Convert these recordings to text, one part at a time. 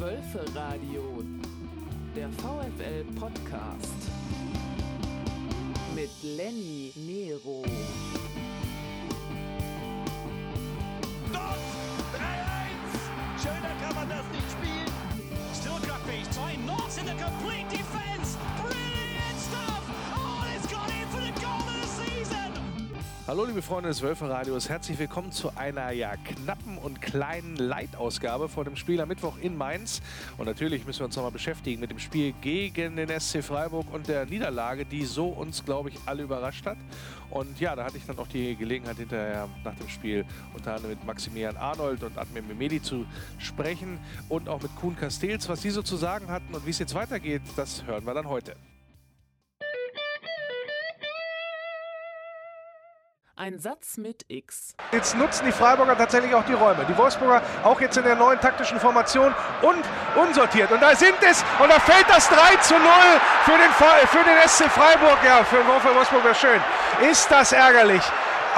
Wölferadio, der VfL-Podcast mit Lenny Nero. Hallo liebe Freunde des Wölferadios, herzlich willkommen zu einer ja knappen und kleinen Leitausgabe vor dem Spiel am Mittwoch in Mainz. Und natürlich müssen wir uns nochmal beschäftigen mit dem Spiel gegen den SC Freiburg und der Niederlage, die so uns, glaube ich, alle überrascht hat. Und ja, da hatte ich dann auch die Gelegenheit hinterher nach dem Spiel unter anderem mit Maximilian Arnold und Admir Mehmedi zu sprechen und auch mit Kuhn Castells, was die so zu sagen hatten und wie es jetzt weitergeht, das hören wir dann heute. Ein Satz mit X. Jetzt nutzen die Freiburger tatsächlich auch die Räume. Die Wolfsburger auch jetzt in der neuen taktischen Formation und unsortiert. Und da sind es und da fällt das 3 zu 0 für den, für den SC Freiburg. Ja, für den VfL Wolfsburg wäre schön. Ist das ärgerlich.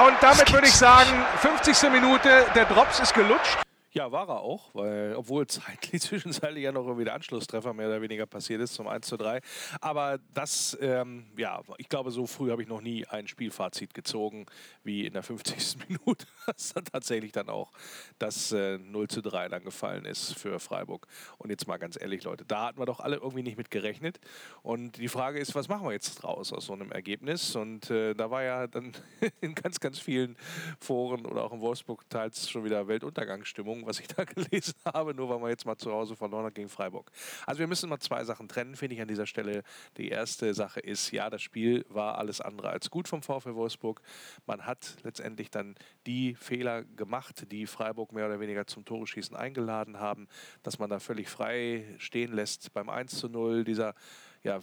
Und damit würde ich sagen, 50. Minute, der Drops ist gelutscht. Ja, war er auch, weil obwohl zeitlich zwischenzeitlich ja noch irgendwie der Anschlusstreffer mehr oder weniger passiert ist zum 1 zu 3. Aber das, ähm, ja, ich glaube, so früh habe ich noch nie ein Spielfazit gezogen wie in der 50. Minute, dass dann tatsächlich dann auch das äh, 0 zu 3 dann gefallen ist für Freiburg. Und jetzt mal ganz ehrlich, Leute, da hatten wir doch alle irgendwie nicht mit gerechnet. Und die Frage ist, was machen wir jetzt draus aus so einem Ergebnis? Und äh, da war ja dann in ganz, ganz vielen Foren oder auch in Wolfsburg teils schon wieder Weltuntergangsstimmung, was ich da gelesen habe, nur weil man jetzt mal zu Hause verloren hat gegen Freiburg. Also wir müssen mal zwei Sachen trennen, finde ich an dieser Stelle. Die erste Sache ist, ja, das Spiel war alles andere als gut vom VfL Wolfsburg. Man hat letztendlich dann die Fehler gemacht, die Freiburg mehr oder weniger zum Tore-Schießen eingeladen haben, dass man da völlig frei stehen lässt beim 1 zu 0, dieser ja,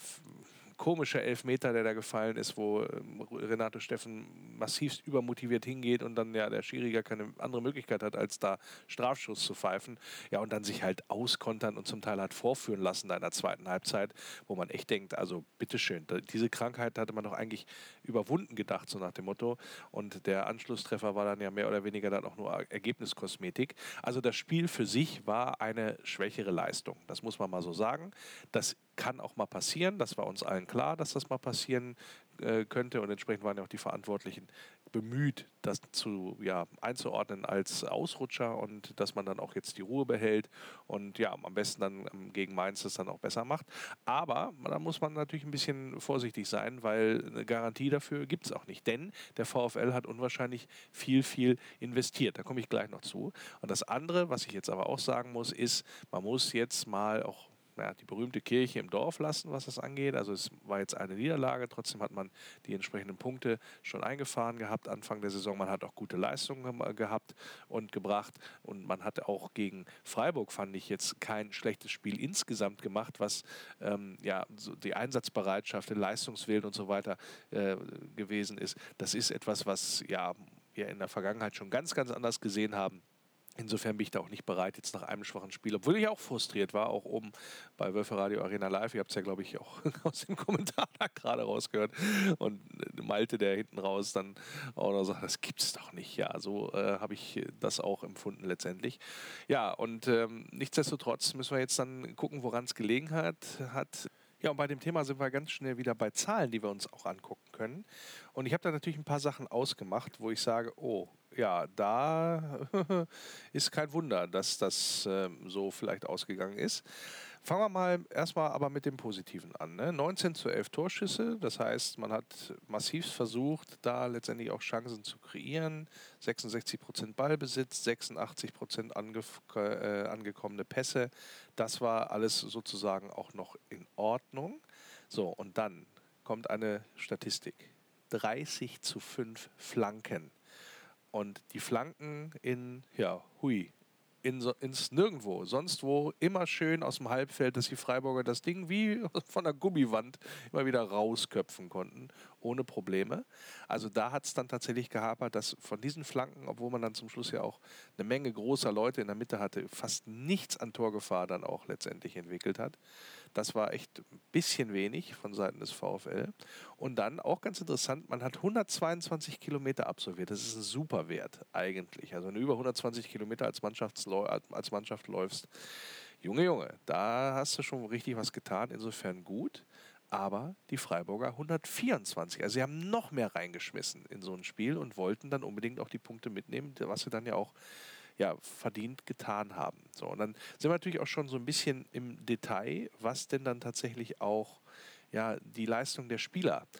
komische Elfmeter, der da gefallen ist, wo ähm, Renato Steffen massivst übermotiviert hingeht und dann ja der Schiri gar keine andere Möglichkeit hat, als da Strafschuss zu pfeifen. Ja, und dann sich halt auskontern und zum Teil hat vorführen lassen in der zweiten Halbzeit, wo man echt denkt, also bitteschön, diese Krankheit hatte man doch eigentlich überwunden gedacht, so nach dem Motto. Und der Anschlusstreffer war dann ja mehr oder weniger dann auch nur Ergebniskosmetik. Also das Spiel für sich war eine schwächere Leistung. Das muss man mal so sagen. Das kann auch mal passieren. Das war uns allen klar, dass das mal passieren äh, könnte. Und entsprechend waren ja auch die Verantwortlichen bemüht, das zu ja, einzuordnen als Ausrutscher und dass man dann auch jetzt die Ruhe behält und ja, am besten dann ähm, gegen Mainz das dann auch besser macht. Aber da muss man natürlich ein bisschen vorsichtig sein, weil eine Garantie dafür gibt es auch nicht. Denn der VfL hat unwahrscheinlich viel, viel investiert. Da komme ich gleich noch zu. Und das andere, was ich jetzt aber auch sagen muss, ist, man muss jetzt mal auch ja, die berühmte Kirche im Dorf lassen, was das angeht. Also es war jetzt eine Niederlage, trotzdem hat man die entsprechenden Punkte schon eingefahren gehabt Anfang der Saison. Man hat auch gute Leistungen gem- gehabt und gebracht und man hat auch gegen Freiburg, fand ich, jetzt kein schlechtes Spiel insgesamt gemacht, was ähm, ja, so die Einsatzbereitschaft, den Leistungswillen und so weiter äh, gewesen ist. Das ist etwas, was ja, wir in der Vergangenheit schon ganz, ganz anders gesehen haben. Insofern bin ich da auch nicht bereit, jetzt nach einem schwachen Spiel, obwohl ich auch frustriert war, auch oben bei Wölfe Radio Arena Live. Ihr habt es ja, glaube ich, auch aus dem Kommentar da gerade rausgehört. Und äh, Malte, der hinten raus dann auch noch sagt, das gibt's doch nicht. Ja, so äh, habe ich das auch empfunden letztendlich. Ja, und ähm, nichtsdestotrotz müssen wir jetzt dann gucken, woran es gelegen hat. hat ja, und bei dem Thema sind wir ganz schnell wieder bei Zahlen, die wir uns auch angucken können. Und ich habe da natürlich ein paar Sachen ausgemacht, wo ich sage, oh, ja, da ist kein Wunder, dass das ähm, so vielleicht ausgegangen ist. Fangen wir mal erstmal aber mit dem Positiven an. Ne? 19 zu 11 Torschüsse, das heißt, man hat massiv versucht, da letztendlich auch Chancen zu kreieren. 66 Prozent Ballbesitz, 86 Prozent angef- äh, angekommene Pässe. Das war alles sozusagen auch noch in Ordnung. So, und dann kommt eine Statistik. 30 zu 5 Flanken. Und die Flanken in, ja, hui, in, ins Nirgendwo, sonst wo, immer schön aus dem Halbfeld, dass die Freiburger das Ding wie von der Gummiwand immer wieder rausköpfen konnten, ohne Probleme. Also da hat es dann tatsächlich gehapert, dass von diesen Flanken, obwohl man dann zum Schluss ja auch eine Menge großer Leute in der Mitte hatte, fast nichts an Torgefahr dann auch letztendlich entwickelt hat. Das war echt ein bisschen wenig von Seiten des VfL. Und dann auch ganz interessant, man hat 122 Kilometer absolviert. Das ist ein super Wert eigentlich. Also wenn du über 120 Kilometer als, als Mannschaft läufst, Junge, Junge, da hast du schon richtig was getan, insofern gut. Aber die Freiburger 124, also sie haben noch mehr reingeschmissen in so ein Spiel und wollten dann unbedingt auch die Punkte mitnehmen, was sie dann ja auch ja, verdient getan haben. So, und dann sind wir natürlich auch schon so ein bisschen im Detail, was denn dann tatsächlich auch ja, die Leistung der Spieler äh,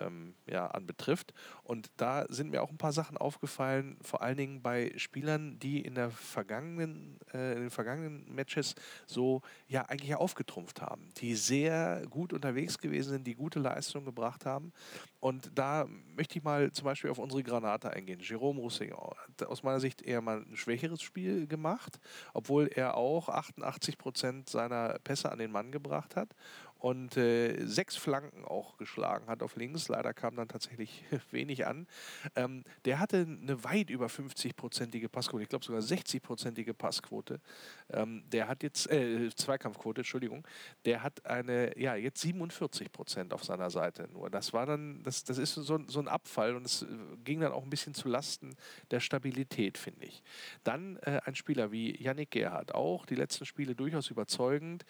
ähm, ja, anbetrifft. Und da sind mir auch ein paar Sachen aufgefallen, vor allen Dingen bei Spielern, die in, der vergangenen, äh, in den vergangenen Matches so ja eigentlich aufgetrumpft haben, die sehr gut unterwegs gewesen sind, die gute Leistung gebracht haben. Und da möchte ich mal zum Beispiel auf unsere Granate eingehen. Jerome Roussillon hat aus meiner Sicht eher mal ein schwächeres Spiel gemacht, obwohl er auch 88 Prozent seiner Pässe an den Mann gebracht hat und äh, sechs Flanken auch geschlagen hat auf links. Leider kam dann tatsächlich wenig an. Ähm, der hatte eine weit über 50-prozentige Passquote, ich glaube sogar 60-prozentige Passquote. Ähm, der hat jetzt, äh, Zweikampfquote, Entschuldigung, der hat eine, ja, jetzt 47 Prozent auf seiner Seite nur. Das war dann, das, das ist so, so ein Abfall und es äh, ging dann auch ein bisschen zu Lasten der Stabilität, finde ich. Dann äh, ein Spieler wie Yannick Gerhardt, auch die letzten Spiele durchaus überzeugend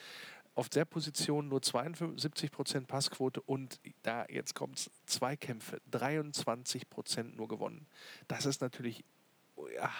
auf der Position nur 72% Passquote und da jetzt kommt es Zweikämpfe, 23% nur gewonnen. Das ist natürlich ja,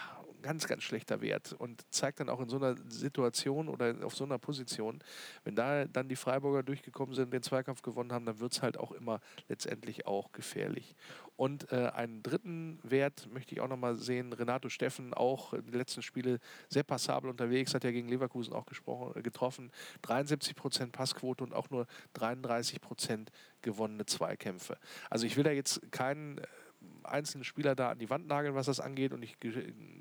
ganz, ganz schlechter Wert und zeigt dann auch in so einer Situation oder auf so einer Position, wenn da dann die Freiburger durchgekommen sind, den Zweikampf gewonnen haben, dann wird es halt auch immer letztendlich auch gefährlich. Und äh, einen dritten Wert möchte ich auch nochmal sehen, Renato Steffen, auch den letzten Spielen sehr passabel unterwegs, hat ja gegen Leverkusen auch äh, getroffen, 73 Prozent Passquote und auch nur 33 Prozent gewonnene Zweikämpfe. Also ich will da jetzt keinen äh, einzelne Spieler da an die Wand nageln, was das angeht. Und ich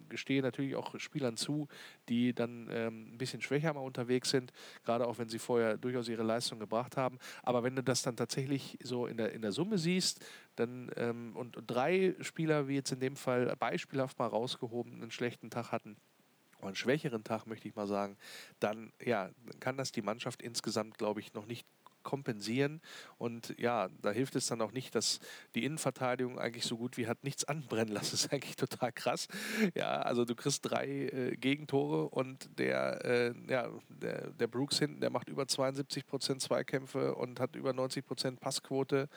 gestehe natürlich auch Spielern zu, die dann ähm, ein bisschen schwächer mal unterwegs sind, gerade auch wenn sie vorher durchaus ihre Leistung gebracht haben. Aber wenn du das dann tatsächlich so in der, in der Summe siehst, dann ähm, und, und drei Spieler, wie jetzt in dem Fall beispielhaft mal rausgehoben, einen schlechten Tag hatten, einen schwächeren Tag, möchte ich mal sagen, dann ja, kann das die Mannschaft insgesamt, glaube ich, noch nicht kompensieren. Und ja, da hilft es dann auch nicht, dass die Innenverteidigung eigentlich so gut wie hat nichts anbrennen lassen. Das ist eigentlich total krass. Ja, also du kriegst drei äh, Gegentore und der, äh, ja, der, der Brooks hinten, der macht über 72 Prozent Zweikämpfe und hat über 90 Prozent Passquote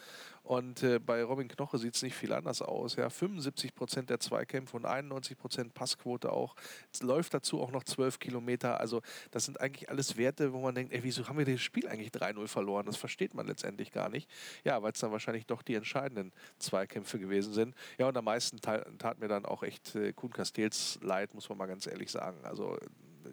und äh, bei Robin Knoche sieht es nicht viel anders aus. Ja, 75 Prozent der Zweikämpfe und 91 Prozent Passquote auch. Es läuft dazu auch noch 12 Kilometer. Also das sind eigentlich alles Werte, wo man denkt, ey, wieso haben wir das Spiel eigentlich 3-0 verloren? Das versteht man letztendlich gar nicht. Ja, weil es dann wahrscheinlich doch die entscheidenden Zweikämpfe gewesen sind. Ja, und am meisten tat, mir dann auch echt äh, Kuhn Castells leid, muss man mal ganz ehrlich sagen. Also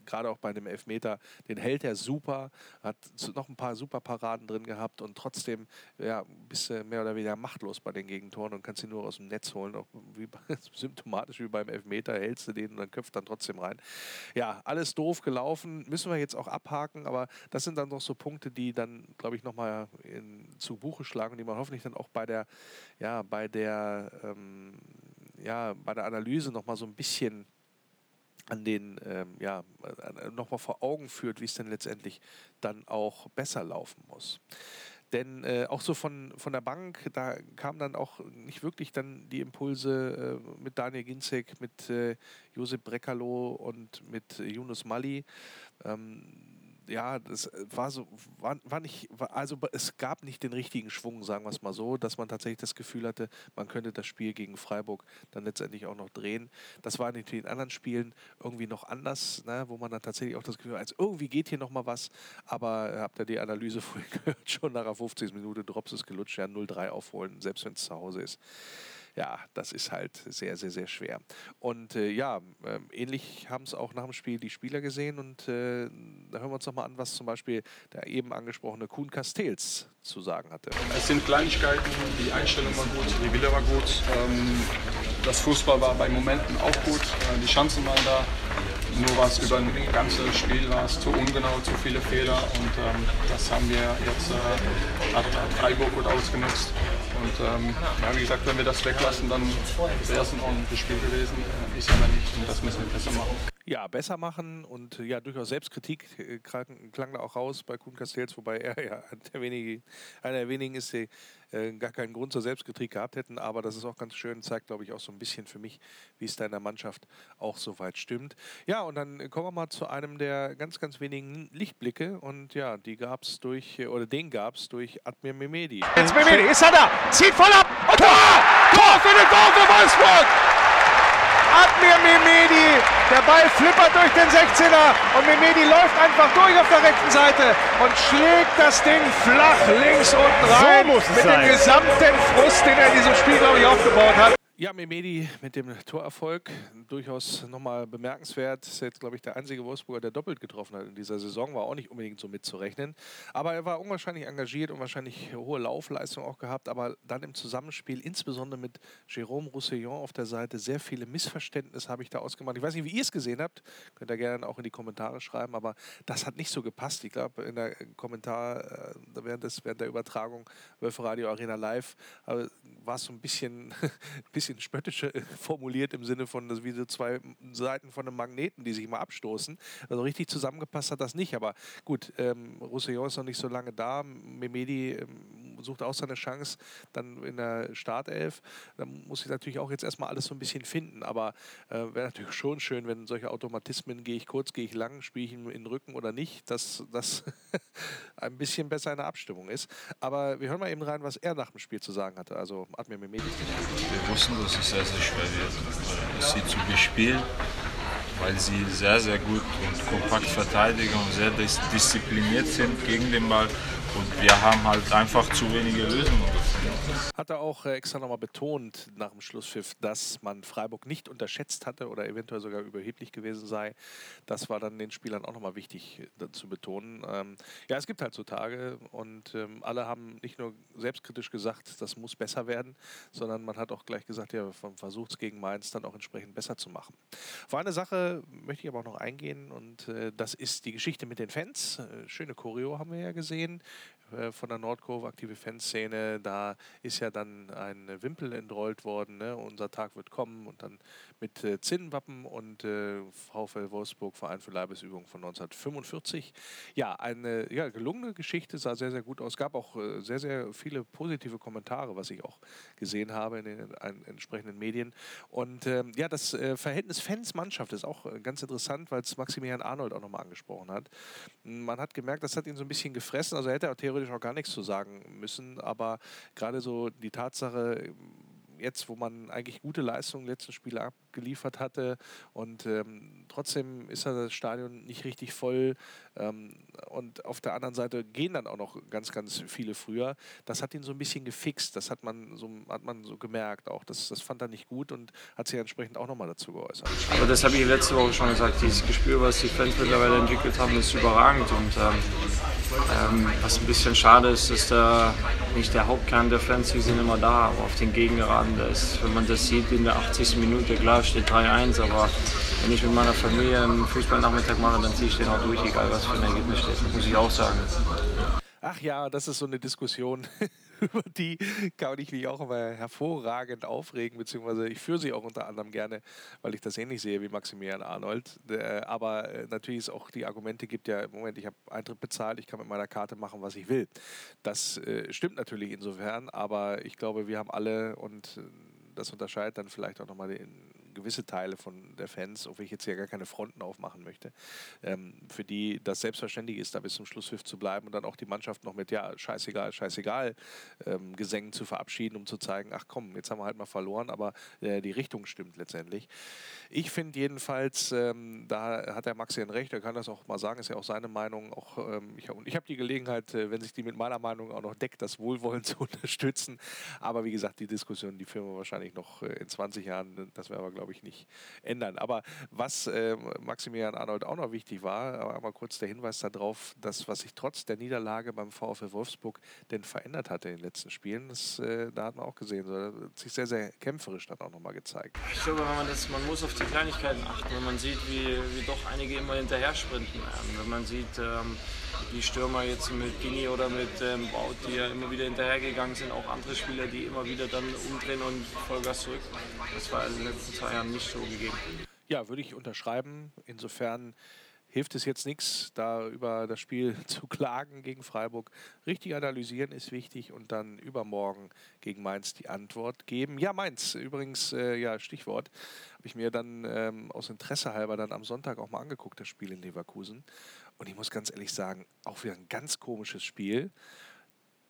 gerade auch bei dem Elfmeter, den hält er super, hat noch ein paar super Paraden drin gehabt und trotzdem ja, bist du mehr oder weniger machtlos bei den Gegentoren und kannst ihn nur aus dem Netz holen. Auch wie, symptomatisch wie beim Elfmeter hältst du den und dann köpft dann trotzdem rein. Ja, alles doof gelaufen, müssen wir jetzt auch abhaken, aber das sind dann noch so Punkte, die dann, glaube ich, nochmal zu Buche schlagen und die man hoffentlich dann auch bei der, ja, bei der, ähm, ja, bei der Analyse nochmal so ein bisschen an den, ähm, ja, nochmal vor Augen führt, wie es denn letztendlich dann auch besser laufen muss. Denn äh, auch so von, von der Bank, da kamen dann auch nicht wirklich dann die Impulse äh, mit Daniel Ginzek, mit äh, Josep Brekalo und mit Yunus Mali. Ähm, ja, das äh, war so, war, war nicht, war, also es gab nicht den richtigen Schwung, sagen wir es mal so, dass man tatsächlich das Gefühl hatte, man könnte das Spiel gegen Freiburg dann letztendlich auch noch drehen. Das war in den anderen Spielen irgendwie noch anders, ne, wo man dann tatsächlich auch das Gefühl hat, also irgendwie geht hier noch mal was, aber habt ihr die Analyse vorhin gehört, schon nach 50 Minuten Drops ist gelutscht, ja 0-3 aufholen, selbst wenn es zu Hause ist ja, das ist halt sehr, sehr, sehr schwer. Und äh, ja, äh, ähnlich haben es auch nach dem Spiel die Spieler gesehen und äh, da hören wir uns nochmal an, was zum Beispiel der eben angesprochene Kuhn Castells zu sagen hatte. Es sind Kleinigkeiten, die Einstellung war gut, die Wille war gut, ähm, das Fußball war bei Momenten auch gut, äh, die Chancen waren da. Nur was über ein ganzes Spiel war es zu ungenau, zu viele Fehler und ähm, das haben wir jetzt, äh, hat, hat Freiburg gut ausgenutzt. Und ähm, ja, wie gesagt, wenn wir das weglassen, dann wäre es ein ordentliches Spiel gewesen. Äh, ist aber nicht das müssen wir besser machen. Ja, besser machen und ja, durchaus Selbstkritik äh, klang, da auch raus bei Kuhn Castells, wobei er ja einer der wenigen, einer der wenigen ist, die äh, gar keinen Grund zur Selbstkritik gehabt hätten. Aber das ist auch ganz schön, zeigt, glaube ich, auch so ein bisschen für mich, wie es da in der Mannschaft auch soweit stimmt. Ja, und dann kommen wir mal zu einem der ganz, ganz wenigen Lichtblicke. Und ja, die gab es durch, oder den gab es durch Admir Mehmedi. Jetzt Mehmedi, ist er da, zieht voll ab und Tor! Tor für den VfL Wolfsburg! Admir Mehmedi. Der Ball flippert durch den 16er und Mehmedi läuft einfach durch auf der rechten Seite und schlägt das Ding flach links unten rein. muss es mit sein. dem gesamten Frust, den er in diesem Spiel, glaube ich, aufgebaut hat. Ja, Memedi mit dem Torerfolg durchaus nochmal bemerkenswert. Ist jetzt, glaube ich, der einzige Wolfsburger, der doppelt getroffen hat in dieser Saison. War auch nicht unbedingt so mitzurechnen. Aber er war unwahrscheinlich engagiert und wahrscheinlich hohe Laufleistung auch gehabt. Aber dann im Zusammenspiel, insbesondere mit Jérôme Roussillon auf der Seite, sehr viele Missverständnisse habe ich da ausgemacht. Ich weiß nicht, wie ihr es gesehen habt. Könnt ihr gerne auch in die Kommentare schreiben. Aber das hat nicht so gepasst. Ich glaube, in der Kommentar äh, während, des, während der Übertragung Wölfe Radio Arena Live äh, war es so ein bisschen, bisschen spöttisch formuliert im Sinne von, das wie so zwei Seiten von einem Magneten, die sich mal abstoßen. Also richtig zusammengepasst hat das nicht. Aber gut, ähm, Roussillon ist noch nicht so lange da. Memedi ähm, sucht auch seine Chance dann in der Startelf. Da muss ich natürlich auch jetzt erstmal alles so ein bisschen finden. Aber äh, wäre natürlich schon schön, wenn solche Automatismen, gehe ich kurz, gehe ich lang, spiele ich ihn in den Rücken oder nicht, dass das ein bisschen besser in der Abstimmung ist. Aber wir hören mal eben rein, was er nach dem Spiel zu sagen hatte. Also Admir Mehmedi. Wir wussten, dass es sehr, sehr schwer wird, sie zu bespielen, weil sie sehr, sehr gut und kompakt verteidigen und sehr dis diszipliniert sind gegen den Ball. Und wir haben halt einfach zu wenige Lösungen. Hat er auch äh, extra nochmal betont nach dem Schlusspfiff, dass man Freiburg nicht unterschätzt hatte oder eventuell sogar überheblich gewesen sei. Das war dann den Spielern auch nochmal wichtig äh, zu betonen. Ähm, ja, es gibt halt so Tage und ähm, alle haben nicht nur selbstkritisch gesagt, das muss besser werden, sondern man hat auch gleich gesagt, ja, man versucht es gegen Mainz dann auch entsprechend besser zu machen. Auf eine Sache möchte ich aber auch noch eingehen und äh, das ist die Geschichte mit den Fans. Äh, schöne Choreo haben wir ja gesehen äh, von der Nordkurve, aktive Fanszene. Da ist ja dann ein Wimpel entrollt worden. Ne? Unser Tag wird kommen und dann mit äh, Zinnenwappen und äh, VfL Wolfsburg, Verein für Leibesübung von 1945. Ja, eine ja, gelungene Geschichte, sah sehr, sehr gut aus. gab auch äh, sehr, sehr viele positive Kommentare, was ich auch gesehen habe in den ein, entsprechenden Medien. Und ähm, ja, das äh, Verhältnis Fans-Mannschaft ist auch äh, ganz interessant, weil es Maximilian Arnold auch nochmal angesprochen hat. Man hat gemerkt, das hat ihn so ein bisschen gefressen. Also er hätte auch theoretisch auch gar nichts zu sagen müssen, aber gerade so die Tatsache, jetzt, wo man eigentlich gute Leistungen letzten Spiele abgeliefert hatte und ähm, trotzdem ist das Stadion nicht richtig voll ähm, und auf der anderen Seite gehen dann auch noch ganz, ganz viele früher. Das hat ihn so ein bisschen gefixt, das hat man so, hat man so gemerkt auch. Das, das fand er nicht gut und hat sich entsprechend auch nochmal dazu geäußert. Aber das habe ich letzte Woche schon gesagt, dieses Gespür, was die Fans mittlerweile entwickelt haben, ist überragend und ähm, ähm, was ein bisschen schade ist, ist der, nicht der Hauptkern der Fans, die sind immer da, aber auf den Gegengeraden, da ist, wenn man das sieht, in der 80. Minute, klar steht 3-1, aber wenn ich mit meiner Familie einen Fußballnachmittag mache, dann ziehe ich den auch durch, egal was für ein Ergebnis steht, muss ich auch sagen. Ach ja, das ist so eine Diskussion, über die kann ich mich auch immer hervorragend aufregen, beziehungsweise ich führe sie auch unter anderem gerne, weil ich das ähnlich sehe wie Maximilian Arnold. Äh, Aber äh, natürlich ist auch die Argumente gibt ja, Moment, ich habe Eintritt bezahlt, ich kann mit meiner Karte machen, was ich will. Das äh, stimmt natürlich insofern, aber ich glaube, wir haben alle und das unterscheidet dann vielleicht auch nochmal den gewisse Teile von der Fans, wenn ich jetzt hier gar keine Fronten aufmachen möchte, ähm, für die das selbstverständlich ist, da bis zum Schlusspfiff zu bleiben und dann auch die Mannschaft noch mit, ja, scheißegal, scheißegal, ähm, Gesängen zu verabschieden, um zu zeigen, ach komm, jetzt haben wir halt mal verloren, aber äh, die Richtung stimmt letztendlich. Ich finde jedenfalls, ähm, da hat der Maxi ein Recht, er kann das auch mal sagen, ist ja auch seine Meinung. Auch, ähm, ich und ich habe die Gelegenheit, äh, wenn sich die mit meiner Meinung auch noch deckt, das Wohlwollen zu unterstützen. Aber wie gesagt, die Diskussion, die führen wir wahrscheinlich noch äh, in 20 Jahren, das werden wir, glaube ich, nicht ändern. Aber was äh, Maximilian Arnold auch noch wichtig war, aber einmal kurz der Hinweis darauf, dass was sich trotz der Niederlage beim VfL Wolfsburg denn verändert hatte in den letzten Spielen, das, äh, da hat man auch gesehen, so, hat sich sehr, sehr kämpferisch dann auch nochmal gezeigt. Ich glaube, man, das, man muss auf die Kleinigkeiten achten, wenn man sieht, wie, wie doch einige immer hinterher sprinten. Ähm, wenn man sieht, ähm, die Stürmer jetzt mit Gini oder mit ähm, Baut, die ja immer wieder hinterhergegangen sind, auch andere Spieler, die immer wieder dann umdrehen und Vollgas zurück. Das war in den letzten zwei Jahren nicht so gegeben. Ja, würde ich unterschreiben. Insofern hilft es jetzt nichts, da über das Spiel zu klagen gegen Freiburg. Richtig analysieren ist wichtig und dann übermorgen gegen Mainz die Antwort geben. Ja, Mainz, übrigens, äh, ja, Stichwort, habe ich mir dann ähm, aus Interesse halber dann am Sonntag auch mal angeguckt, das Spiel in Leverkusen. Und ich muss ganz ehrlich sagen, auch wieder ein ganz komisches Spiel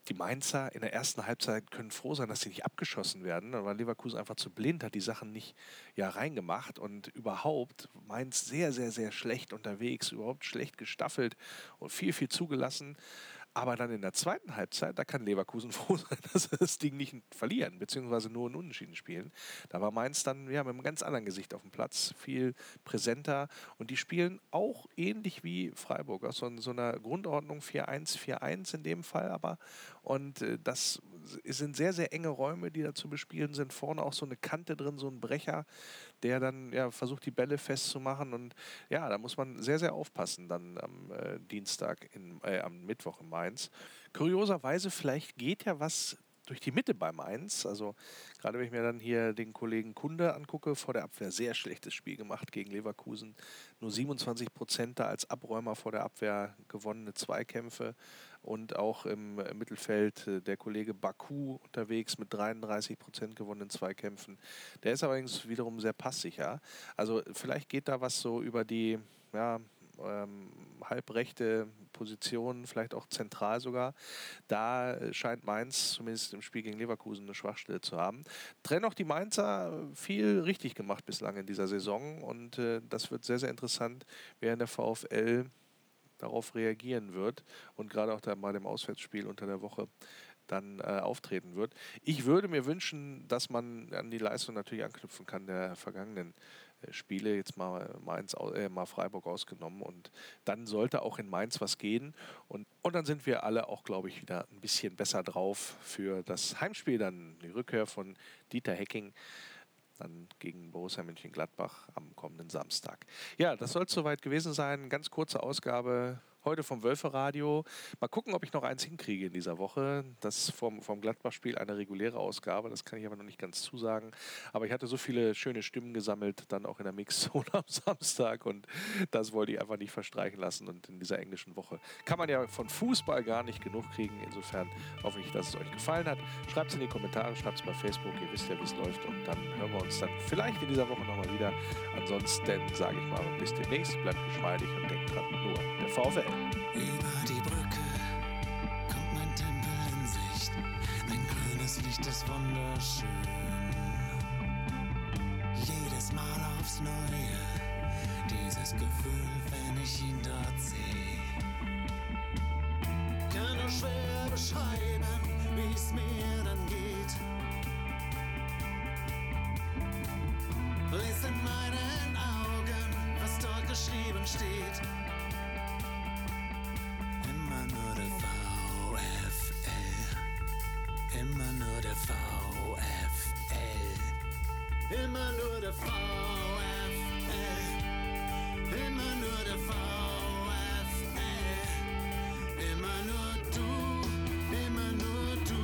die Mainzer in der ersten Halbzeit können froh sein, dass sie nicht abgeschossen werden. Da war Leverkusen einfach zu blind, hat die Sachen nicht ja, reingemacht und überhaupt Mainz sehr, sehr, sehr schlecht unterwegs, überhaupt schlecht gestaffelt und viel, viel zugelassen. Aber dann in der zweiten Halbzeit, da kann Leverkusen froh sein, dass sie das Ding nicht verlieren, beziehungsweise nur in Unentschieden spielen. Da war Mainz dann ja, mit einem ganz anderen Gesicht auf dem Platz, viel präsenter. Und die spielen auch ähnlich wie Freiburg, aus so, so einer Grundordnung 4-1, 4-1 in dem Fall aber. Und äh, das sind sehr, sehr enge Räume, die da zu bespielen sind. Vorne auch so eine Kante drin, so ein Brecher, der dann ja, versucht, die Bälle festzumachen. Und ja, da muss man sehr, sehr aufpassen dann am äh, Dienstag, in, äh, am Mittwoch in Mainz. Kurioserweise, vielleicht geht ja was durch die Mitte beim 1. Also gerade wenn ich mir dann hier den Kollegen Kunde angucke, vor der Abwehr sehr schlechtes Spiel gemacht gegen Leverkusen. Nur 27 Prozent da als Abräumer vor der Abwehr gewonnene Zweikämpfe und auch im Mittelfeld äh, der Kollege Baku unterwegs mit 33 Prozent gewonnenen Zweikämpfen. Der ist allerdings wiederum sehr passsicher. Also vielleicht geht da was so über die ja, ähm, halbrechte Position, vielleicht auch zentral sogar. Da scheint Mainz zumindest im Spiel gegen Leverkusen eine Schwachstelle zu haben. Dennoch die Mainzer viel richtig gemacht bislang in dieser Saison und äh, das wird sehr, sehr interessant, in der VfL darauf reagieren wird und gerade auch bei dem Auswärtsspiel unter der Woche dann äh, auftreten wird. Ich würde mir wünschen, dass man an die Leistung natürlich anknüpfen kann der vergangenen äh, Spiele, jetzt mal Mainz, äh, mal Freiburg ausgenommen und dann sollte auch in Mainz was gehen. Und, und dann sind wir alle auch, glaube ich, wieder ein bisschen besser drauf für das Heimspiel, dann die Rückkehr von Dieter Hecking dann gegen Borussia Mönchengladbach am kommenden Samstag. Ja, das soll es soweit gewesen sein. Ganz kurze Ausgabe heute vom Wölfe-Radio. Mal gucken, ob ich noch eins hinkriege in dieser Woche. Das vom, vom Gladbach-Spiel eine reguläre Ausgabe, das kann ich aber noch nicht ganz zusagen. Aber ich hatte so viele schöne Stimmen gesammelt, dann auch in der Mixzone am Samstag und das wollte ich einfach nicht verstreichen lassen. Und in dieser englischen Woche kann man ja von Fußball gar nicht genug kriegen. Insofern hoffe ich, dass es euch gefallen hat. Schreibt es in die Kommentare, schreibt es bei Facebook, ihr wisst ja, wie es läuft. Und dann hören wir uns dann vielleicht in dieser Woche nochmal wieder. Ansonsten sage ich mal bis demnächst, bleibt geschmeidig und denkt dran, nur der VfL. Über die Brücke kommt mein Tempel in Sicht. Ein grünes Licht ist wunderschön. Jedes Mal aufs Neue, dieses Gefühl, wenn ich ihn dort sehe. Kann nur schwer beschreiben, wie es mir dann geht. Lies in meinen Augen, was dort geschrieben steht. Immer nur der VfL. Immer nur der VfL. Immer nur du. Immer nur du.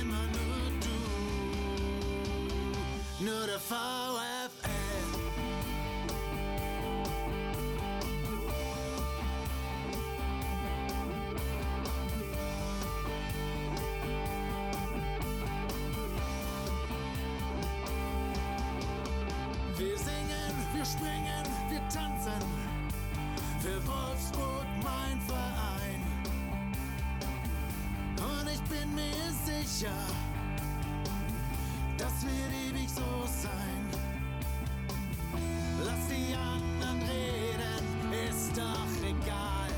Immer nur du. Nur der VfL. Sicher, das wird ewig so sein. Lass die anderen reden, ist doch egal.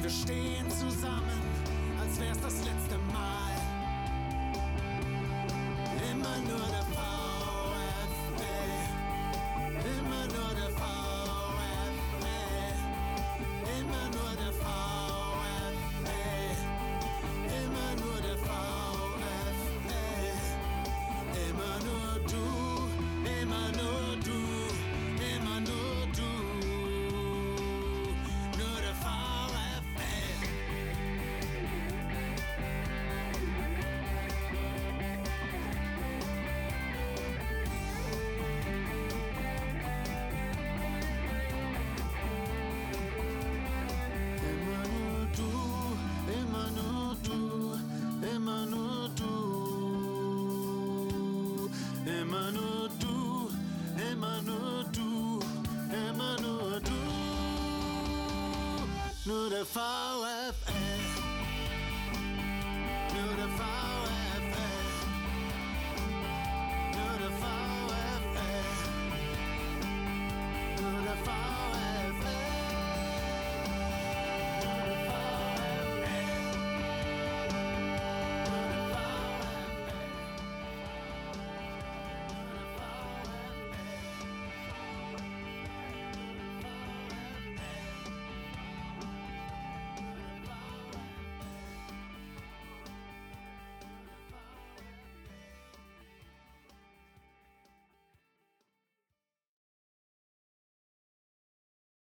Wir stehen zusammen, als wär's das letzte Mal. Nur der VfL.